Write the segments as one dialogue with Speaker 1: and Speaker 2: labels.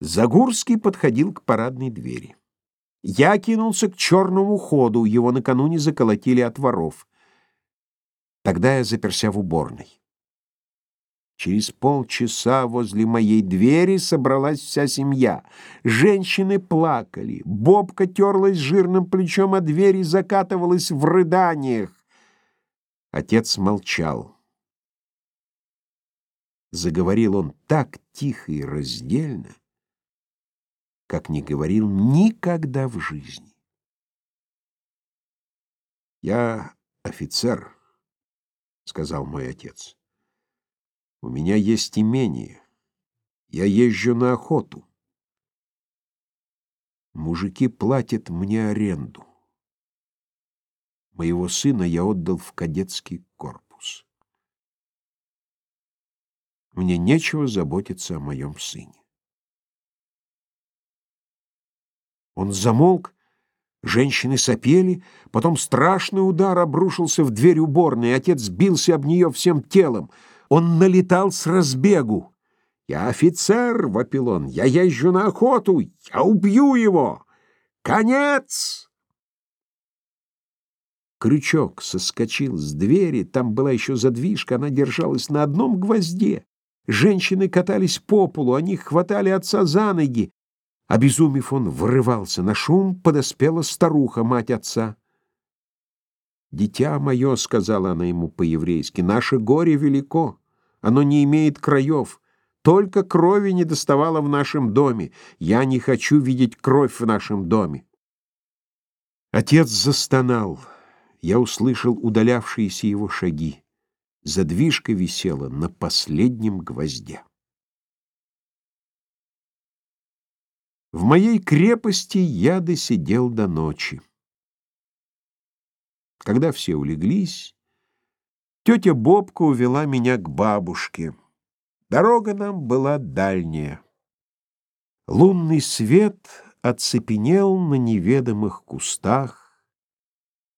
Speaker 1: Загурский подходил к парадной двери. Я кинулся к черному ходу, его накануне заколотили от воров. Тогда я заперся в уборной. Через полчаса возле моей двери собралась вся семья. Женщины плакали, Бобка терлась жирным плечом о дверь и закатывалась в рыданиях. Отец молчал. Заговорил он так тихо и раздельно, как не говорил никогда в жизни. «Я офицер», — сказал мой отец. «У меня есть имение. Я езжу на охоту. Мужики платят мне аренду. Моего сына я отдал в кадетский корпус. Мне нечего заботиться о моем сыне. Он замолк, женщины сопели, потом страшный удар обрушился в дверь уборной, отец сбился об нее всем телом. Он налетал с разбегу. «Я офицер!» — вопил он. «Я езжу на охоту! Я убью его! Конец!» Крючок соскочил с двери, там была еще задвижка, она держалась на одном гвозде. Женщины катались по полу, они хватали отца за ноги. Обезумев, он врывался на шум, подоспела старуха, мать отца. «Дитя мое», — сказала она ему по-еврейски, — «наше горе велико, оно не имеет краев, только крови не доставало в нашем доме, я не хочу видеть кровь в нашем доме». Отец застонал, я услышал удалявшиеся его шаги. Задвижка висела на последнем гвозде. В моей крепости я досидел до ночи. Когда все улеглись, тетя Бобка увела меня к бабушке. Дорога нам была дальняя. Лунный свет оцепенел на неведомых кустах,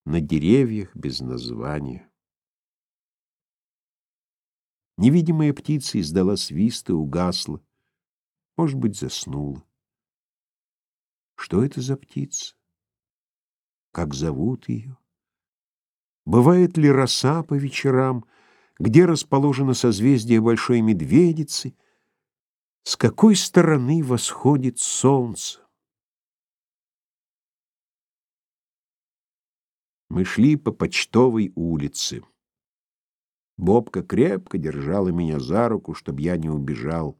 Speaker 1: на деревьях без названия. Невидимая птица издала свист и угасла, может быть, заснула. Что это за птица? Как зовут ее? Бывает ли роса по вечерам? Где расположено созвездие Большой Медведицы? С какой стороны восходит солнце? Мы шли по почтовой улице. Бобка крепко держала меня за руку, чтобы я не убежал.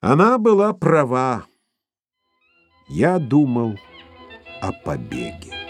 Speaker 1: Она была права. Я думал о побеге.